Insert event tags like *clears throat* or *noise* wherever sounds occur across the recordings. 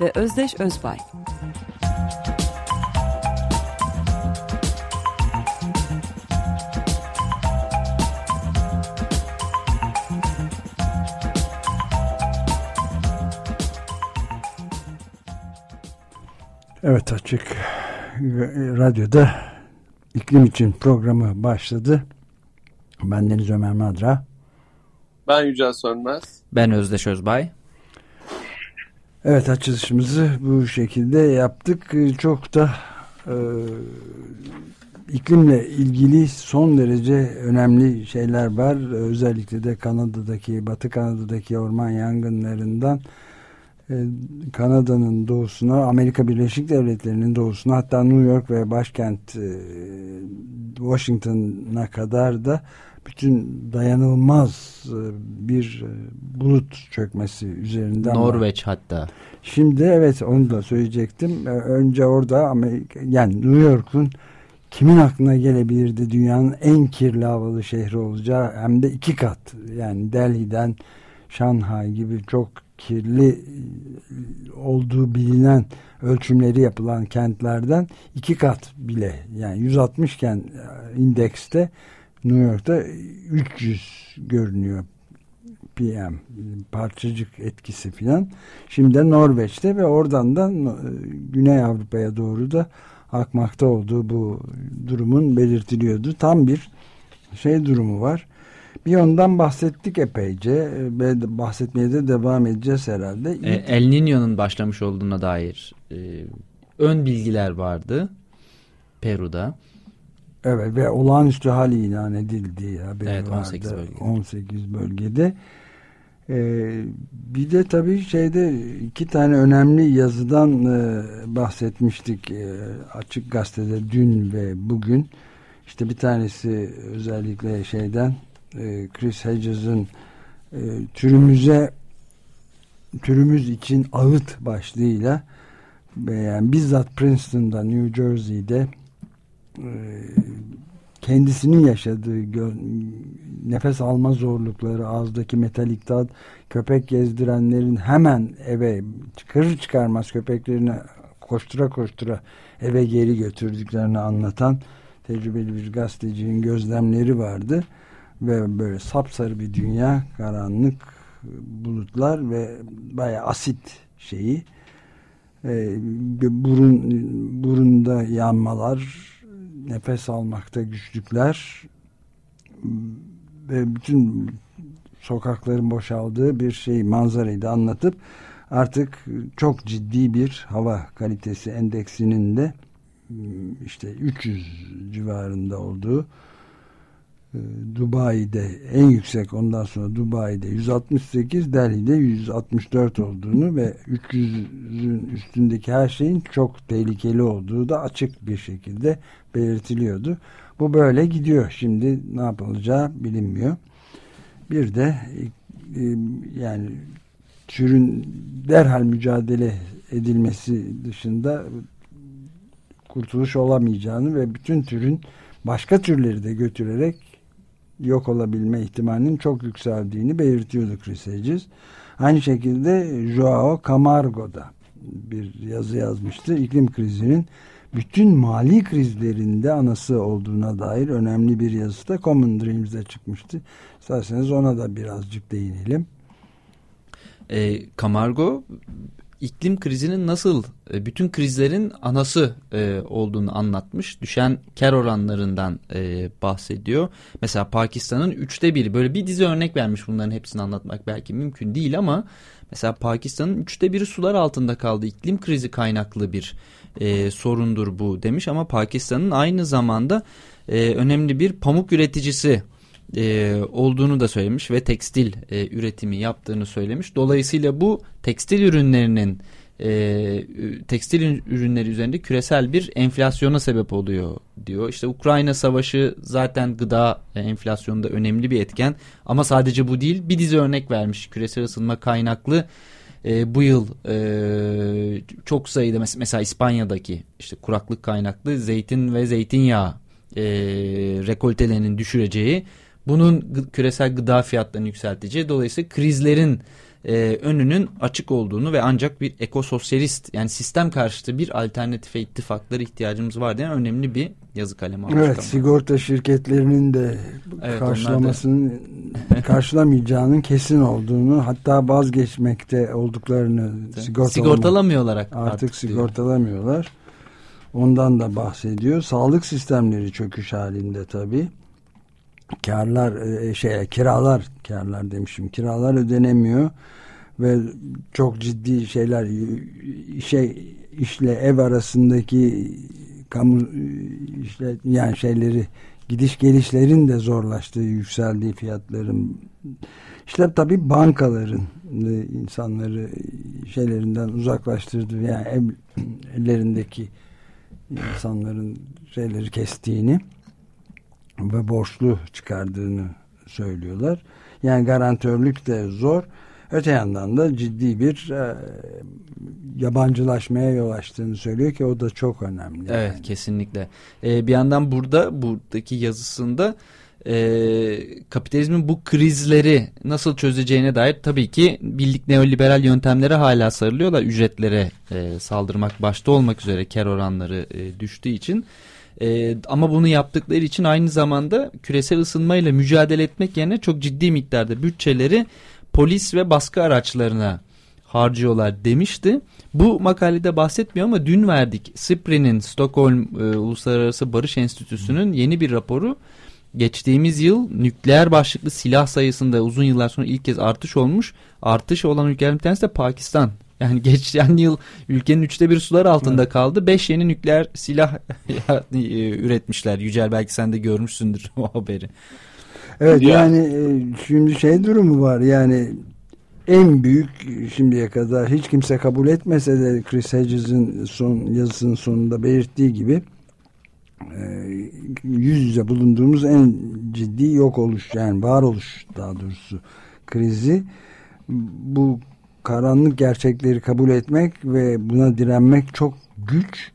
ve Özdeş Özbay. Evet Açık Radyo'da iklim için programı başladı. Ben Deniz Ömer Madra. Ben Yücel Sönmez. Ben Özdeş Özbay. Evet açılışımızı bu şekilde yaptık. Çok da e, iklimle ilgili son derece önemli şeyler var. Özellikle de Kanada'daki, Batı Kanada'daki orman yangınlarından e, Kanada'nın doğusuna, Amerika Birleşik Devletleri'nin doğusuna hatta New York ve başkent e, Washington'a kadar da bütün dayanılmaz e, bir bulut çökmesi üzerinden. Norveç var. hatta. Şimdi evet onu da söyleyecektim. Önce orada Amerika, yani New York'un kimin aklına gelebilirdi dünyanın en kirli havalı şehri olacağı hem de iki kat yani Delhi'den Şanghay gibi çok kirli olduğu bilinen ölçümleri yapılan kentlerden iki kat bile yani 160 iken indekste New York'ta 300 görünüyor PM parçacık etkisi filan. Şimdi de Norveç'te ve oradan da Güney Avrupa'ya doğru da akmakta olduğu bu durumun belirtiliyordu. Tam bir şey durumu var. Bir ondan bahsettik epeyce ve bahsetmeye de devam edeceğiz herhalde. E, El Niño'nun başlamış olduğuna dair e, ön bilgiler vardı Peru'da. Evet ve olağanüstü hali ilan edildi haberi evet, 18 vardı. bölgede. 18 bölgede. Ee, bir de tabii şeyde iki tane önemli yazıdan e, bahsetmiştik e, açık gazetede dün ve bugün. İşte bir tanesi özellikle şeyden e, Chris Hedges'ın e, türümüze türümüz için ağıt başlığıyla yani bizzat Princeton'da New Jersey'de kendisinin yaşadığı nefes alma zorlukları, ağızdaki metalik tat, köpek gezdirenlerin hemen eve çıkarır çıkarmaz köpeklerini koştura koştura eve geri götürdüklerini anlatan tecrübeli bir gazetecinin gözlemleri vardı. Ve böyle sapsarı bir dünya, karanlık bulutlar ve bayağı asit şeyi. E, burun burunda yanmalar nefes almakta güçlükler ve bütün sokakların boşaldığı bir şey manzarayı da anlatıp artık çok ciddi bir hava kalitesi endeksinin de işte 300 civarında olduğu Dubai'de en yüksek ondan sonra Dubai'de 168 Delhi'de 164 olduğunu ve 300'ün üstündeki her şeyin çok tehlikeli olduğu da açık bir şekilde belirtiliyordu. Bu böyle gidiyor. Şimdi ne yapılacağı bilinmiyor. Bir de e, yani türün derhal mücadele edilmesi dışında kurtuluş olamayacağını ve bütün türün başka türleri de götürerek yok olabilme ihtimalinin çok yükseldiğini belirtiyordu Chris Hedges. Aynı şekilde Joao Camargo da bir yazı yazmıştı. İklim krizinin bütün mali krizlerinde anası olduğuna dair önemli bir yazısı da Common Dreams'de çıkmıştı. İsterseniz ona da birazcık değinelim. E, Camargo iklim krizinin nasıl e, bütün krizlerin anası e, olduğunu anlatmış. Düşen kar oranlarından e, bahsediyor. Mesela Pakistan'ın üçte biri böyle bir dizi örnek vermiş bunların hepsini anlatmak belki mümkün değil ama mesela Pakistan'ın üçte biri sular altında kaldı. İklim krizi kaynaklı bir sorundur bu demiş ama Pakistan'ın aynı zamanda önemli bir pamuk üreticisi e, olduğunu da söylemiş ve tekstil e, üretimi yaptığını söylemiş. Dolayısıyla bu tekstil ürünlerinin e, tekstil ürünleri üzerinde küresel bir enflasyona sebep oluyor diyor. İşte Ukrayna savaşı zaten gıda enflasyonunda önemli bir etken ama sadece bu değil bir dizi örnek vermiş küresel ısınma kaynaklı e, bu yıl e, çok sayıda mes mesela İspanya'daki işte kuraklık kaynaklı zeytin ve zeytinyağı e, rekoltelerinin düşüreceği bunun küresel gıda fiyatlarını yükselteceği dolayısıyla krizlerin e, önünün açık olduğunu ve ancak bir ekososyalist yani sistem karşıtı bir alternatife ittifaklara ihtiyacımız var diyen önemli bir yazı kalemi almış. Evet sigorta şirketlerinin de evet, karşılamasının da... karşılamayacağının *laughs* kesin olduğunu hatta vazgeçmekte olduklarını sigortalamıyorlar artık, artık sigortalamıyorlar. Ondan da bahsediyor. Sağlık sistemleri çöküş halinde tabii karlar e, şey kiralar karlar demişim. Kiralar ödenemiyor ve çok ciddi şeyler şey işle ev arasındaki kamu işte yani şeyleri gidiş gelişlerin de zorlaştığı yükseldiği fiyatların işte tabi bankaların e, insanları şeylerinden uzaklaştırdığı yani ev, *clears throat* ellerindeki insanların şeyleri kestiğini ve borçlu çıkardığını söylüyorlar. Yani garantörlük de zor. Öte yandan da ciddi bir e, yabancılaşmaya yol açtığını söylüyor ki o da çok önemli. Evet yani. kesinlikle. Ee, bir yandan burada buradaki yazısında e, kapitalizmin bu krizleri nasıl çözeceğine dair tabii ki bildik neoliberal yöntemlere hala sarılıyorlar. Ücretlere e, saldırmak başta olmak üzere kar oranları e, düştüğü için. E, ama bunu yaptıkları için aynı zamanda küresel ısınmayla mücadele etmek yerine çok ciddi miktarda bütçeleri polis ve baskı araçlarına harcıyorlar demişti. Bu makalede bahsetmiyor ama dün verdik. SIPRI'nin Stockholm e, Uluslararası Barış Enstitüsü'nün yeni bir raporu. Geçtiğimiz yıl nükleer başlıklı silah sayısında uzun yıllar sonra ilk kez artış olmuş. Artış olan ülkelerden bir tanesi de Pakistan. Yani geçen yıl ülkenin üçte bir sular altında evet. kaldı. Beş yeni nükleer silah *laughs* e, üretmişler. Yücel belki sen de görmüşsündür *laughs* o haberi. Evet ya. yani e, şimdi şey durumu var yani en büyük şimdiye kadar hiç kimse kabul etmese de Chris Hedges'in son yazısının sonunda belirttiği gibi e, yüz yüze bulunduğumuz en ciddi yok oluş yani varoluş daha doğrusu krizi bu karanlık gerçekleri kabul etmek ve buna direnmek çok güç.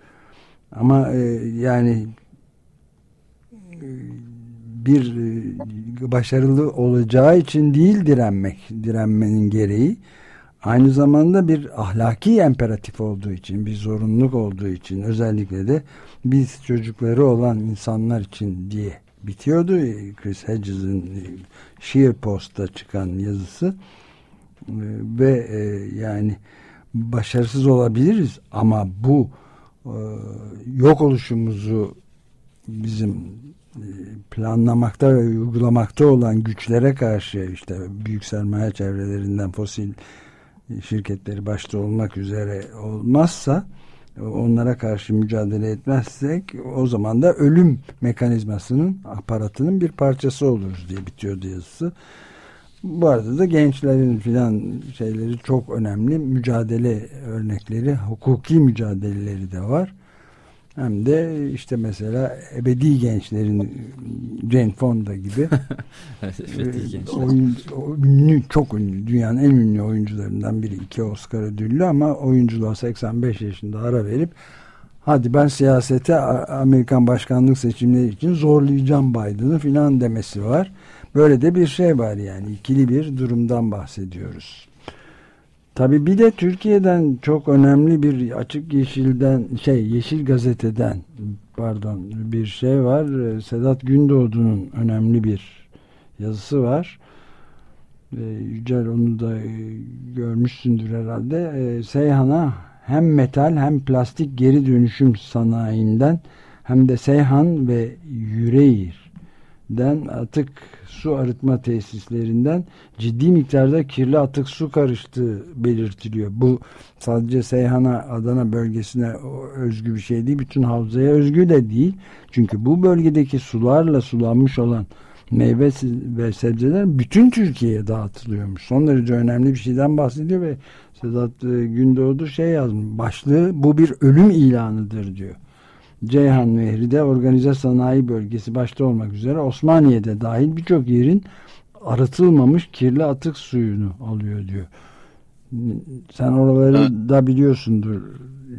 Ama e, yani e, bir e, başarılı olacağı için değil direnmek direnmenin gereği. Aynı zamanda bir ahlaki imperatif olduğu için bir zorunluluk olduğu için özellikle de biz çocukları olan insanlar için diye bitiyordu. Chris Hedges'in e, Sheer Post'ta çıkan yazısı ve e, yani başarısız olabiliriz ama bu e, yok oluşumuzu bizim e, planlamakta ve uygulamakta olan güçlere karşı işte büyük sermaye çevrelerinden fosil şirketleri başta olmak üzere olmazsa onlara karşı mücadele etmezsek o zaman da ölüm mekanizmasının aparatının bir parçası oluruz diye bitiyor yazısı. Bu arada da gençlerin filan şeyleri çok önemli. Mücadele örnekleri, hukuki mücadeleleri de var. Hem de işte mesela ebedi gençlerin Jane Fonda gibi *laughs* oyun, ünlü, çok ünlü, dünyanın en ünlü oyuncularından biri. iki Oscar ödüllü ama oyunculuğa 85 yaşında ara verip hadi ben siyasete Amerikan başkanlık seçimleri için zorlayacağım Biden'ı filan demesi var. Böyle de bir şey var yani ikili bir durumdan bahsediyoruz. Tabi bir de Türkiye'den çok önemli bir açık yeşilden şey yeşil gazeteden pardon bir şey var. Sedat Gündoğdu'nun önemli bir yazısı var. Yücel onu da görmüşsündür herhalde. Seyhan'a hem metal hem plastik geri dönüşüm sanayinden hem de Seyhan ve Yüreğir'den atık su arıtma tesislerinden ciddi miktarda kirli atık su karıştığı belirtiliyor. Bu sadece Seyhan'a, Adana bölgesine özgü bir şey değil. Bütün havzaya özgü de değil. Çünkü bu bölgedeki sularla sulanmış olan meyve ve sebzeler bütün Türkiye'ye dağıtılıyormuş. Son derece önemli bir şeyden bahsediyor ve Sedat e, Gündoğdu şey yazmış. Başlığı bu bir ölüm ilanıdır diyor. Ceyhan Nehri'de organize sanayi bölgesi başta olmak üzere Osmaniye'de dahil birçok yerin arıtılmamış kirli atık suyunu alıyor diyor. Sen oraları evet. da biliyorsundur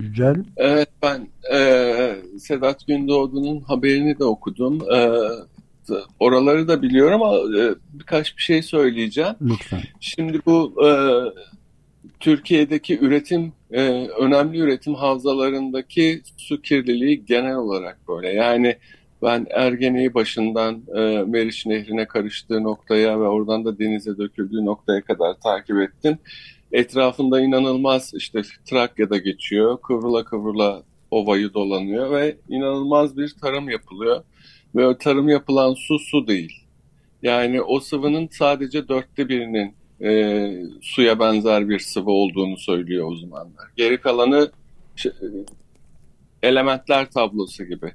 Yücel. Evet ben e, Sedat Gündoğdu'nun haberini de okudum. E, oraları da biliyorum ama e, birkaç bir şey söyleyeceğim. Lütfen. Şimdi bu e, Türkiye'deki üretim e, önemli üretim havzalarındaki su kirliliği genel olarak böyle. Yani ben Ergene'yi başından e, Meriç Nehri'ne karıştığı noktaya ve oradan da denize döküldüğü noktaya kadar takip ettim. Etrafında inanılmaz işte Trakya'da geçiyor, kıvrıla kıvrıla ovayı dolanıyor ve inanılmaz bir tarım yapılıyor. Ve o tarım yapılan su su değil. Yani o sıvının sadece dörtte birinin e, suya benzer bir sıvı olduğunu söylüyor uzmanlar. Geri kalanı şey, elementler tablosu gibi.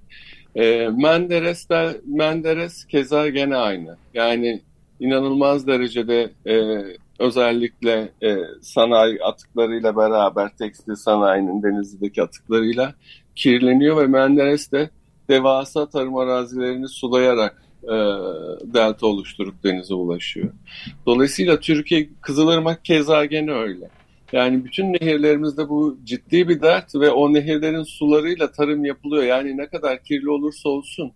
E, Menderes de Menderes keza gene aynı. Yani inanılmaz derecede e, özellikle e, sanayi atıklarıyla beraber tekstil sanayinin denizdeki atıklarıyla kirleniyor ve Menderes de devasa tarım arazilerini sulayarak e, delta oluşturup denize ulaşıyor. Dolayısıyla Türkiye Kızılırmak keza gene öyle. Yani bütün nehirlerimizde bu ciddi bir dert ve o nehirlerin sularıyla tarım yapılıyor. Yani ne kadar kirli olursa olsun.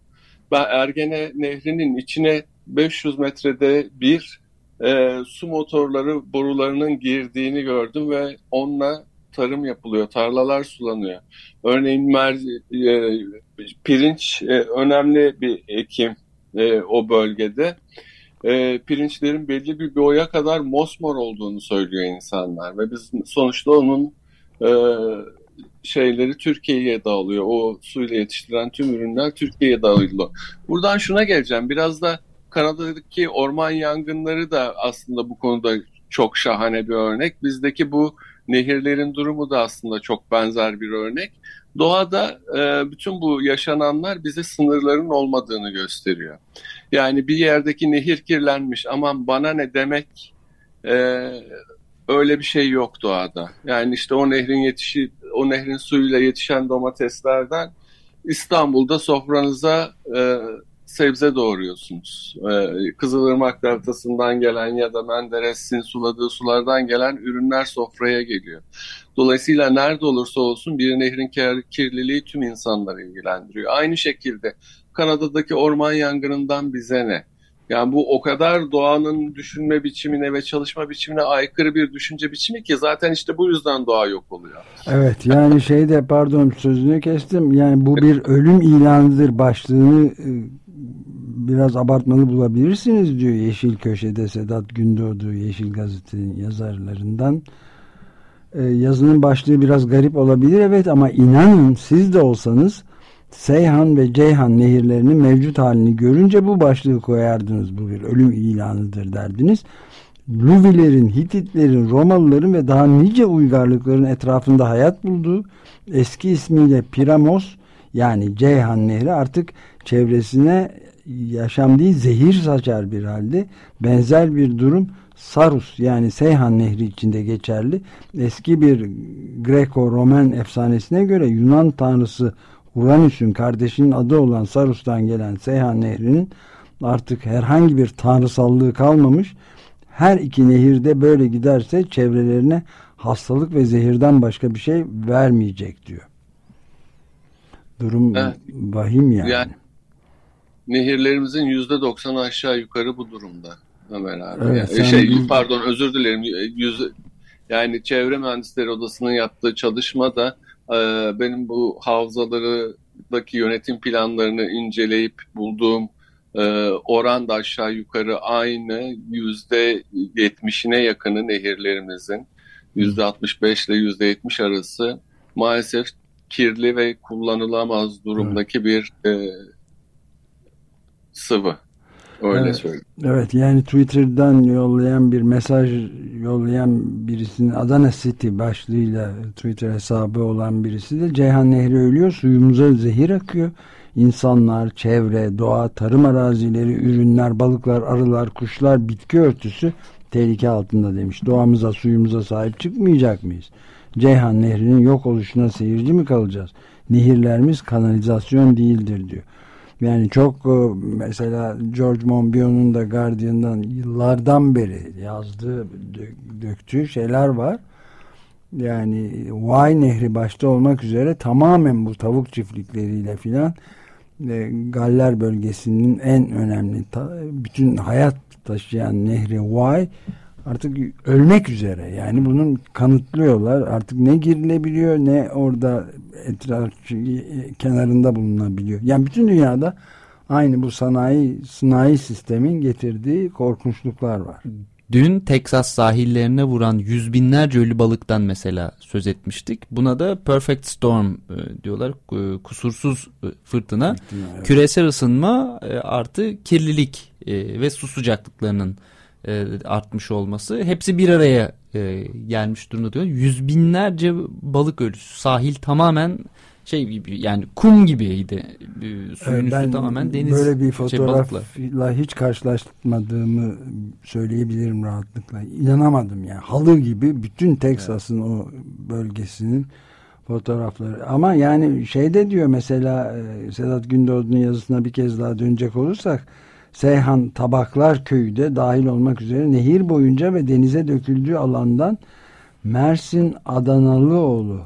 Ben Ergene Nehri'nin içine 500 metrede bir e, su motorları borularının girdiğini gördüm ve onunla tarım yapılıyor, tarlalar sulanıyor. Örneğin mer, e, pirinç e, önemli bir ekim e, o bölgede. E, pirinçlerin belli bir boya kadar mosmor olduğunu söylüyor insanlar ve biz sonuçta onun e, şeyleri Türkiye'ye dağılıyor. O suyla yetiştirilen tüm ürünler Türkiye'ye dağılıyor. Buradan şuna geleceğim. Biraz da Kanada'daki orman yangınları da aslında bu konuda çok şahane bir örnek. Bizdeki bu nehirlerin durumu da aslında çok benzer bir örnek. Doğada e, bütün bu yaşananlar bize sınırların olmadığını gösteriyor. Yani bir yerdeki nehir kirlenmiş aman bana ne demek e, öyle bir şey yok doğada. Yani işte o nehrin yetişi, o nehrin suyuyla yetişen domateslerden İstanbul'da sofranıza e, sebze doğuruyorsunuz. Ee, Kızılırmak deltasından gelen ya da Menderes'in suladığı sulardan gelen ürünler sofraya geliyor. Dolayısıyla nerede olursa olsun bir nehrin kirliliği tüm insanları ilgilendiriyor. Aynı şekilde Kanada'daki orman yangınından bize ne? Yani bu o kadar doğanın düşünme biçimine ve çalışma biçimine aykırı bir düşünce biçimi ki zaten işte bu yüzden doğa yok oluyor. Evet yani şeyde pardon sözünü kestim yani bu bir ölüm ilanıdır başlığını e, biraz abartmalı bulabilirsiniz diyor Yeşil Köşe'de Sedat Gündoğdu Yeşil Gazete'nin yazarlarından. Ee, yazının başlığı biraz garip olabilir evet ama inanın siz de olsanız Seyhan ve Ceyhan nehirlerinin mevcut halini görünce bu başlığı koyardınız bu bir ölüm ilanıdır derdiniz. Luvilerin, Hititlerin, Romalıların ve daha nice uygarlıkların etrafında hayat bulduğu eski ismiyle Piramos yani Ceyhan Nehri artık çevresine yaşam değil zehir saçar bir halde. Benzer bir durum Sarus yani Seyhan Nehri içinde geçerli. Eski bir Greco-Roman efsanesine göre Yunan tanrısı Uranüs'ün kardeşinin adı olan Sarus'tan gelen Seyhan Nehri'nin artık herhangi bir tanrısallığı kalmamış. Her iki nehirde böyle giderse çevrelerine hastalık ve zehirden başka bir şey vermeyecek diyor. Durum evet. vahim yani. yani nehirlerimizin yüzde doksan aşağı yukarı bu durumda Ömer abi. Evet, yani, şey bir... pardon özür dilerim. Yüz, yani çevre mühendisleri odasının yaptığı çalışmada e, benim bu havzalardaki yönetim planlarını inceleyip bulduğum e, oran da aşağı yukarı aynı yüzde yetmişine yakını nehirlerimizin yüzde altmış beş ile yüzde yetmiş arası maalesef kirli ve kullanılamaz durumdaki evet. bir e, sıvı. Öyle evet, söyleyeyim. Evet yani Twitter'dan yollayan bir mesaj yollayan birisinin Adana City başlığıyla Twitter hesabı olan birisi de Ceyhan Nehri ölüyor suyumuza zehir akıyor. insanlar, çevre, doğa, tarım arazileri, ürünler, balıklar, arılar, kuşlar, bitki örtüsü tehlike altında demiş. Doğamıza, suyumuza sahip çıkmayacak mıyız? Ceyhan Nehri'nin yok oluşuna seyirci mi kalacağız? Nehirlerimiz kanalizasyon değildir diyor. Yani çok e, mesela George Monbiot'un da Guardian'dan yıllardan beri yazdığı, döktüğü şeyler var. Yani Vay Nehri başta olmak üzere tamamen bu tavuk çiftlikleriyle filan e, Galler bölgesinin en önemli bütün hayat taşıyan nehri Vay artık ölmek üzere. Yani bunun kanıtlıyorlar. Artık ne girilebiliyor ne orada etraf kenarında bulunabiliyor. Yani bütün dünyada aynı bu sanayi sanayi sistemin getirdiği korkunçluklar var. Dün Teksas sahillerine vuran yüz binlerce ölü balıktan mesela söz etmiştik. Buna da perfect storm e, diyorlar. Kusursuz e, fırtına. fırtına evet. Küresel ısınma e, artı kirlilik ve su sıcaklıklarının artmış olması. Hepsi bir araya gelmiş durumda diyor. Yüz binlerce balık ölüsü. Sahil tamamen şey gibi yani kum gibiydi. Suyun ben tamamen deniz. Böyle bir şey, fotoğrafla şey, hiç karşılaşmadığımı söyleyebilirim rahatlıkla. İnanamadım yani. Halı gibi bütün Teksas'ın evet. o bölgesinin fotoğrafları. Ama yani şeyde diyor mesela e, Sedat Gündoğdu'nun yazısına bir kez daha dönecek olursak Seyhan Tabaklar Köyü de dahil olmak üzere nehir boyunca ve denize döküldüğü alandan Mersin Adanalıoğlu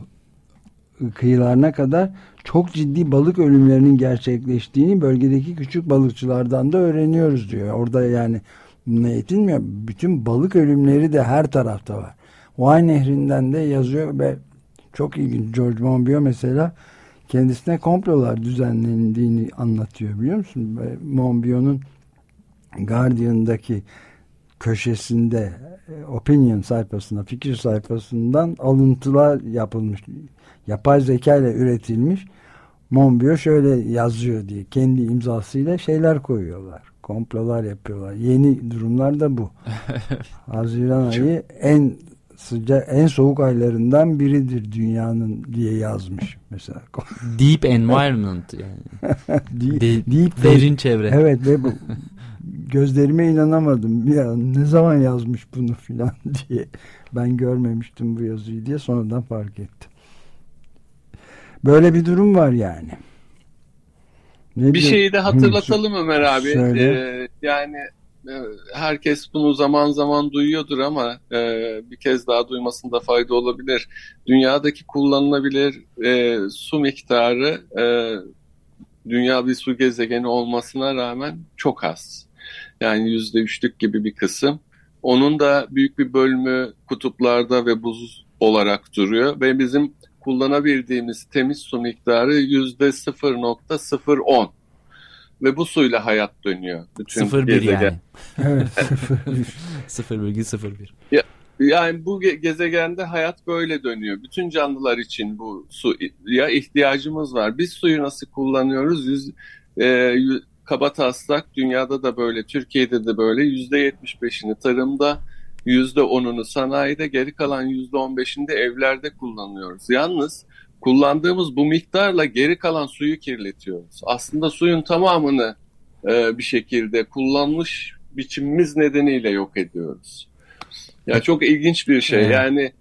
kıyılarına kadar çok ciddi balık ölümlerinin gerçekleştiğini bölgedeki küçük balıkçılardan da öğreniyoruz diyor. Orada yani ne yetinmiyor. Bütün balık ölümleri de her tarafta var. Vay Nehri'nden de yazıyor ve çok ilginç. George Monbiot mesela kendisine komplolar düzenlendiğini anlatıyor biliyor musun? Monbiot'un Guardian'daki köşesinde e, opinion sayfasında, fikir sayfasından alıntılar yapılmış yapay zeka ile üretilmiş Monbiot şöyle yazıyor diye kendi imzasıyla şeyler koyuyorlar. Komplolar yapıyorlar. Yeni durumlar da bu. *laughs* Haziran ayı en sıcak en soğuk aylarından biridir dünyanın diye yazmış mesela. *laughs* Deep environment yani. *laughs* deep, De, deep derin çevre. Evet ve bu *laughs* gözlerime inanamadım. Ya ne zaman yazmış bunu filan diye. Ben görmemiştim bu yazıyı diye sonradan fark ettim. Böyle bir durum var yani. Ne bir şeyi de hatırlatalım Ömer abi. Ee, yani herkes bunu zaman zaman duyuyordur ama e, bir kez daha duymasında fayda olabilir. Dünyadaki kullanılabilir e, su miktarı e, dünya bir su gezegeni olmasına rağmen çok az. Yani yüzde üçlük gibi bir kısım. Onun da büyük bir bölümü kutuplarda ve buz olarak duruyor ve bizim kullanabildiğimiz temiz su miktarı yüzde 0.010 ve bu suyla hayat dönüyor. Bütün 0,1 yani. evet *laughs* 0,01. *laughs* Ya, yani bu gezegende hayat böyle dönüyor. Bütün canlılar için bu suya ihtiyacımız var. Biz suyu nasıl kullanıyoruz? Yüz, e, kaba taslak dünyada da böyle, Türkiye'de de böyle yüzde 75'ini tarımda, yüzde onunu sanayide, geri kalan yüzde on beşini de evlerde kullanıyoruz. Yalnız kullandığımız bu miktarla geri kalan suyu kirletiyoruz. Aslında suyun tamamını e, bir şekilde kullanmış biçimimiz nedeniyle yok ediyoruz. Ya çok ilginç bir şey. Yani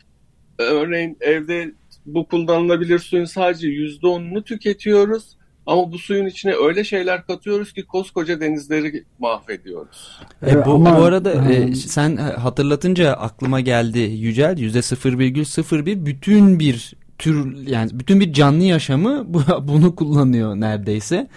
örneğin evde bu kullanılabilir suyun sadece yüzde onunu tüketiyoruz ama bu suyun içine öyle şeyler katıyoruz ki koskoca denizleri mahvediyoruz. E, bu, ama, bu arada e, sen hatırlatınca aklıma geldi Yücel yüzde 0,01 bütün bir tür yani bütün bir canlı yaşamı *laughs* bunu kullanıyor neredeyse.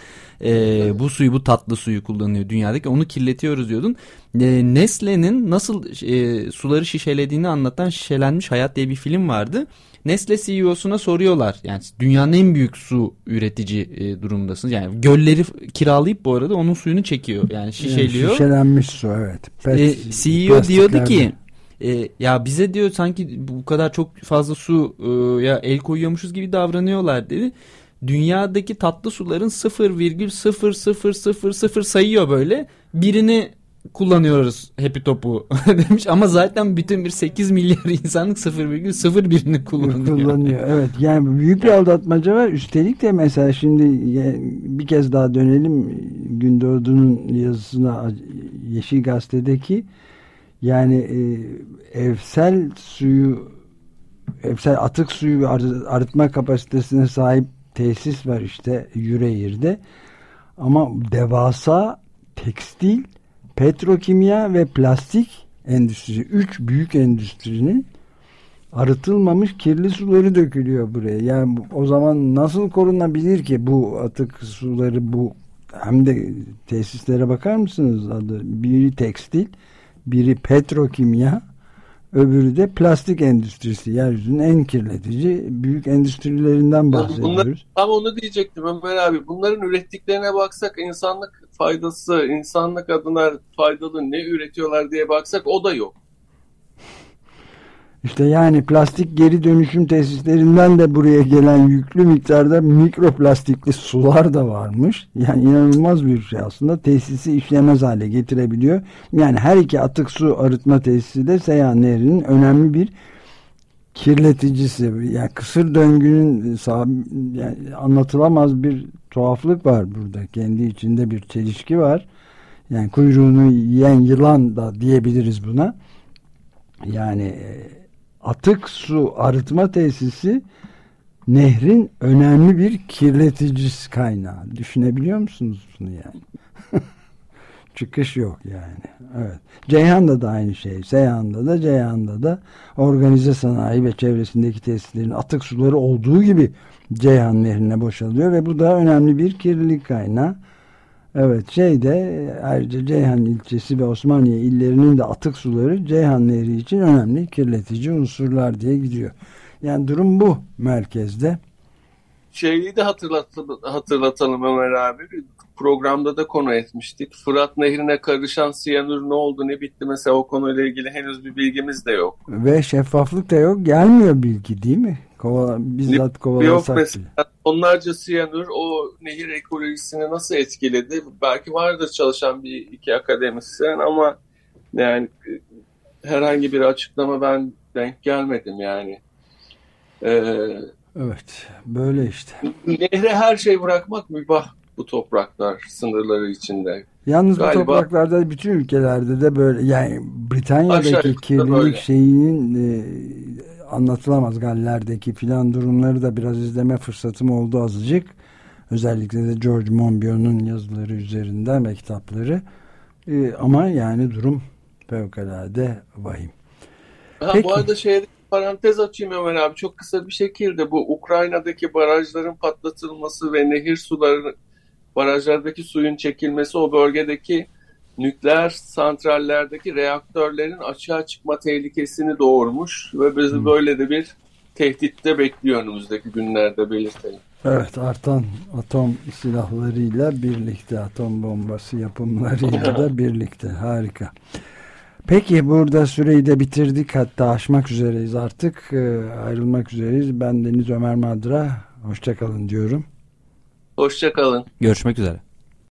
E, bu suyu bu tatlı suyu kullanıyor dünyadaki onu kirletiyoruz diyordun. E, Nestle'nin nasıl e, suları şişelediğini anlatan Şişelenmiş Hayat diye bir film vardı. Nestle CEO'suna soruyorlar. Yani dünyanın en büyük su üretici e, durumdasınız. Yani gölleri kiralayıp bu arada onun suyunu çekiyor. Yani şişeliyor. Yani şişelenmiş su evet. Pet, e, CEO diyordu ki e, ya bize diyor sanki bu kadar çok fazla su e, ya el koyuyormuşuz gibi davranıyorlar dedi. Dünyadaki tatlı suların 0,0000 sayıyor böyle. Birini kullanıyoruz Happy Top'u *laughs* demiş ama zaten bütün bir 8 milyar insanlık 0,01'ini kullanıyor. Kullanıyor. *laughs* Evet. Yani büyük bir aldatmaca var. Üstelik de mesela şimdi bir kez daha dönelim Gündoğdu'nun yazısına Yeşil Gazete'deki yani e, evsel suyu evsel atık suyu arıtma kapasitesine sahip tesis var işte Yüreğir'de. Ama devasa tekstil, petrokimya ve plastik endüstrisi, üç büyük endüstrinin arıtılmamış kirli suları dökülüyor buraya. Yani o zaman nasıl korunabilir ki bu atık suları bu hem de tesislere bakar mısınız adı biri tekstil biri petrokimya öbürü de plastik endüstrisi yeryüzünün en kirletici büyük endüstrilerinden bahsediyoruz. Bunlar, tam onu diyecektim Ömer abi. Bunların ürettiklerine baksak insanlık faydası, insanlık adına faydalı ne üretiyorlar diye baksak o da yok. İşte yani plastik geri dönüşüm tesislerinden de buraya gelen yüklü miktarda mikroplastikli sular da varmış. Yani inanılmaz bir şey aslında. Tesisi işlemez hale getirebiliyor. Yani her iki atık su arıtma tesisi de Seyhan Nehri'nin önemli bir kirleticisi. Yani kısır döngünün yani anlatılamaz bir tuhaflık var burada. Kendi içinde bir çelişki var. Yani kuyruğunu yiyen yılan da diyebiliriz buna. Yani e, atık su arıtma tesisi nehrin önemli bir kirletici kaynağı. Düşünebiliyor musunuz bunu yani? *laughs* Çıkış yok yani. Evet. Ceyhan'da da aynı şey. Seyhan'da da Ceyhan'da da organize sanayi ve çevresindeki tesislerin atık suları olduğu gibi Ceyhan nehrine boşalıyor ve bu da önemli bir kirlilik kaynağı. Evet şeyde ayrıca Ceyhan ilçesi ve Osmaniye illerinin de atık suları Ceyhan Nehri için önemli kirletici unsurlar diye gidiyor. Yani durum bu merkezde. Şeyi de hatırlatalım, hatırlatalım Ömer abi. Programda da konu etmiştik. Fırat Nehri'ne karışan siyanür ne oldu ne bitti mesela o konuyla ilgili henüz bir bilgimiz de yok. Ve şeffaflık da yok. Gelmiyor bilgi değil mi? Kovala, bizzat kovalasak Yok mesela onlarca siyanür o nehir ekolojisini nasıl etkiledi? Belki vardır çalışan bir iki akademisyen ama yani herhangi bir açıklama ben denk gelmedim yani. Ee, evet böyle işte. Nehre her şey bırakmak mübah bu topraklar sınırları içinde. Yalnız Galiba, bu topraklarda bütün ülkelerde de böyle yani Britanya'daki kirlilik böyle. şeyinin e, anlatılamaz Galler'deki filan durumları da biraz izleme fırsatım oldu azıcık. Özellikle de George Monbiot'un yazıları üzerinden ve kitapları. Ee, ama yani durum fevkalade vahim. Ha, Peki. Bu arada şeye parantez açayım Ömer abi. Çok kısa bir şekilde bu Ukrayna'daki barajların patlatılması ve nehir suları barajlardaki suyun çekilmesi o bölgedeki nükleer santrallerdeki reaktörlerin açığa çıkma tehlikesini doğurmuş ve bizi hmm. böyle de bir tehditte bekliyor önümüzdeki günlerde belirtelim. Evet artan atom silahlarıyla birlikte atom bombası yapımlarıyla da *laughs* birlikte harika. Peki burada süreyi de bitirdik hatta aşmak üzereyiz artık ee, ayrılmak üzereyiz. Ben Deniz Ömer Madra hoşçakalın diyorum. Hoşçakalın. Görüşmek üzere.